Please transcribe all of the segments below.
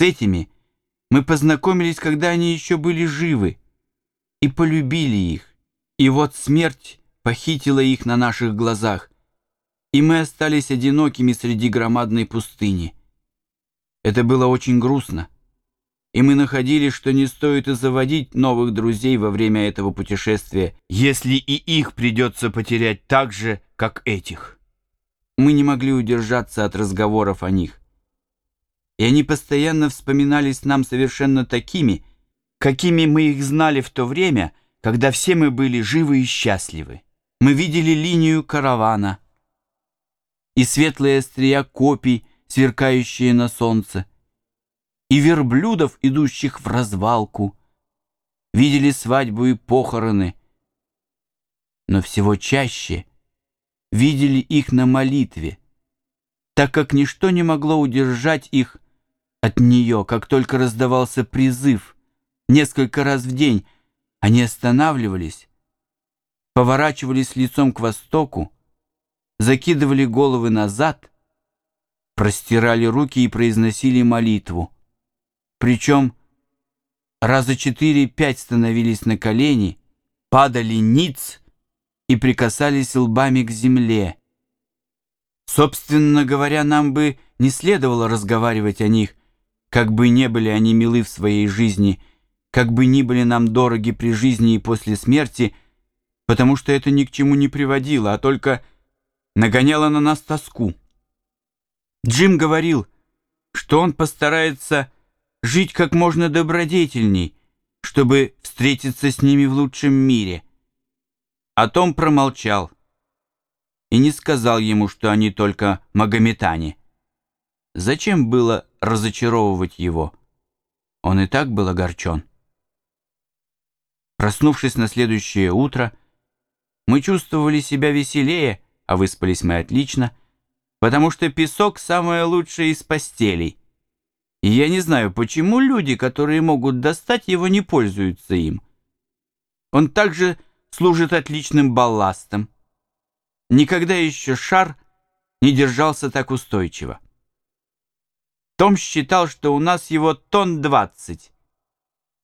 С этими мы познакомились, когда они еще были живы, и полюбили их. И вот смерть похитила их на наших глазах, и мы остались одинокими среди громадной пустыни. Это было очень грустно, и мы находили, что не стоит и заводить новых друзей во время этого путешествия, если и их придется потерять так же, как этих. Мы не могли удержаться от разговоров о них и они постоянно вспоминались нам совершенно такими, какими мы их знали в то время, когда все мы были живы и счастливы. Мы видели линию каравана и светлые острия копий, сверкающие на солнце, и верблюдов, идущих в развалку, видели свадьбу и похороны, но всего чаще видели их на молитве, так как ничто не могло удержать их от нее, как только раздавался призыв. Несколько раз в день они останавливались, поворачивались лицом к востоку, закидывали головы назад, простирали руки и произносили молитву. Причем раза четыре-пять становились на колени, падали ниц и прикасались лбами к земле. Собственно говоря, нам бы не следовало разговаривать о них, как бы не были они милы в своей жизни, как бы ни были нам дороги при жизни и после смерти, потому что это ни к чему не приводило, а только нагоняло на нас тоску. Джим говорил, что он постарается жить как можно добродетельней, чтобы встретиться с ними в лучшем мире. А Том промолчал и не сказал ему, что они только магометане. Зачем было разочаровывать его? Он и так был огорчен. Проснувшись на следующее утро, мы чувствовали себя веселее, а выспались мы отлично, потому что песок самое лучшее из постелей. И я не знаю, почему люди, которые могут достать его, не пользуются им. Он также служит отличным балластом. Никогда еще шар не держался так устойчиво. Том считал, что у нас его тон двадцать,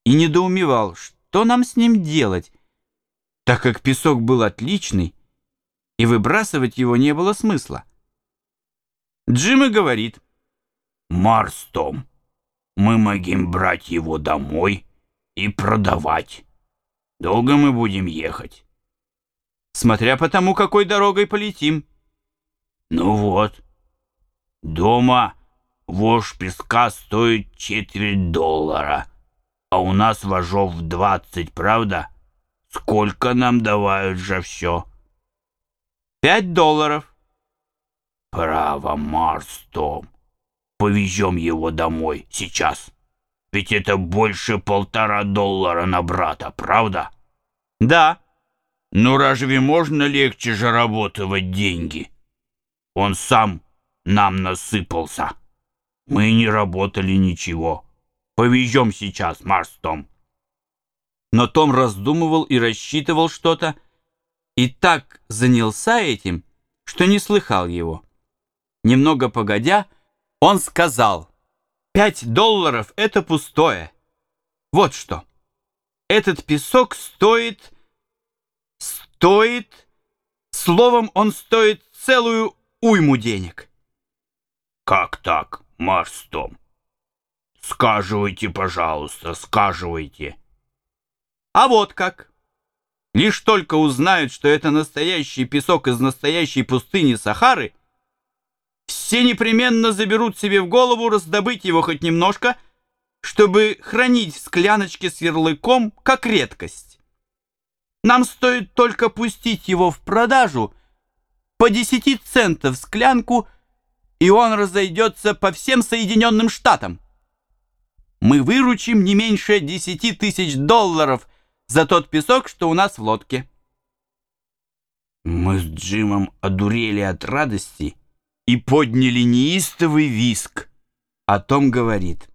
и недоумевал, что нам с ним делать, так как песок был отличный, и выбрасывать его не было смысла. Джим говорит, «Марс, Том, мы могим брать его домой и продавать. Долго мы будем ехать?» «Смотря по тому, какой дорогой полетим». «Ну вот, дома...» Вож песка стоит четверть доллара, а у нас вожов двадцать, правда? Сколько нам давают же все? Пять долларов. Право, Марс, Том. Повезем его домой сейчас. Ведь это больше полтора доллара на брата, правда? Да. Ну разве можно легче же работать деньги? Он сам нам насыпался. Мы не работали ничего. Повезем сейчас, Марс Том. Но Том раздумывал и рассчитывал что-то, и так занялся этим, что не слыхал его. Немного погодя, он сказал, «Пять долларов — это пустое. Вот что. Этот песок стоит... стоит... Словом, он стоит целую уйму денег». «Как так?» Марстом. Скаживайте, пожалуйста, скаживайте. А вот как. Лишь только узнают, что это настоящий песок из настоящей пустыни Сахары, все непременно заберут себе в голову раздобыть его хоть немножко, чтобы хранить в скляночке с ярлыком как редкость. Нам стоит только пустить его в продажу по 10 центов склянку и он разойдется по всем Соединенным Штатам. Мы выручим не меньше десяти тысяч долларов за тот песок, что у нас в лодке. Мы с Джимом одурели от радости и подняли неистовый виск. О том говорит.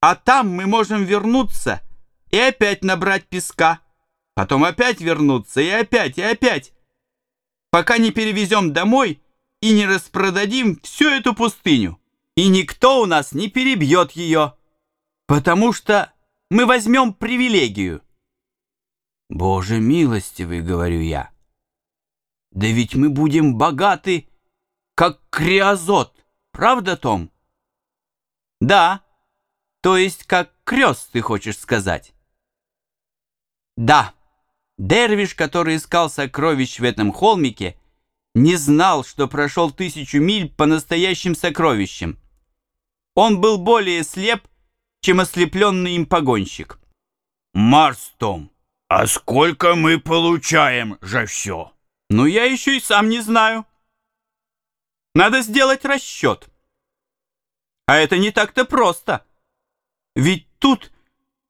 А там мы можем вернуться и опять набрать песка, потом опять вернуться и опять, и опять, пока не перевезем домой и не распродадим всю эту пустыню. и никто у нас не перебьет ее, потому что мы возьмем привилегию. Боже милостивый, говорю я. Да ведь мы будем богаты, как криозот, правда, Том? Да, то есть как крест, ты хочешь сказать? Да, Дервиш, который искал сокровищ в этом холмике, не знал, что прошел тысячу миль по настоящим сокровищам. Он был более слеп, чем ослепленный им погонщик. «Марс, Том, а сколько мы получаем за все?» «Ну, я еще и сам не знаю. Надо сделать расчет. А это не так-то просто. Ведь тут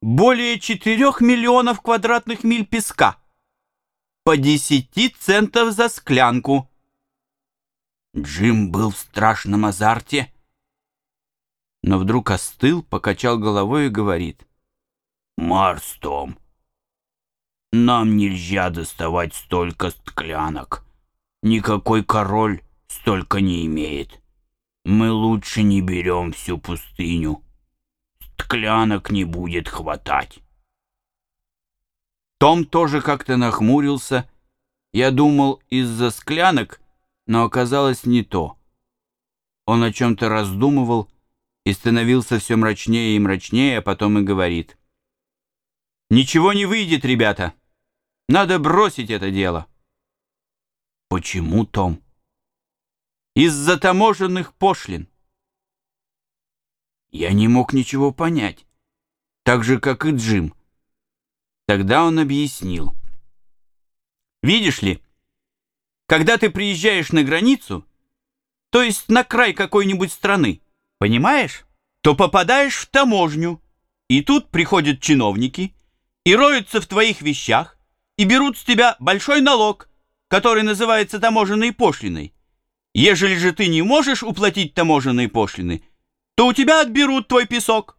более четырех миллионов квадратных миль песка. По десяти центов за склянку». Джим был в страшном азарте но вдруг остыл, покачал головой и говорит. «Марс, Том, нам нельзя доставать столько склянок. Никакой король столько не имеет. Мы лучше не берем всю пустыню. Склянок не будет хватать». Том тоже как-то нахмурился. Я думал, из-за склянок, но оказалось не то. Он о чем-то раздумывал, и становился все мрачнее и мрачнее, а потом и говорит. «Ничего не выйдет, ребята. Надо бросить это дело». «Почему, Том?» «Из-за таможенных пошлин». Я не мог ничего понять, так же, как и Джим. Тогда он объяснил. «Видишь ли, когда ты приезжаешь на границу, то есть на край какой-нибудь страны, понимаешь, то попадаешь в таможню, и тут приходят чиновники и роются в твоих вещах и берут с тебя большой налог, который называется таможенной пошлиной. Ежели же ты не можешь уплатить таможенные пошлины, то у тебя отберут твой песок.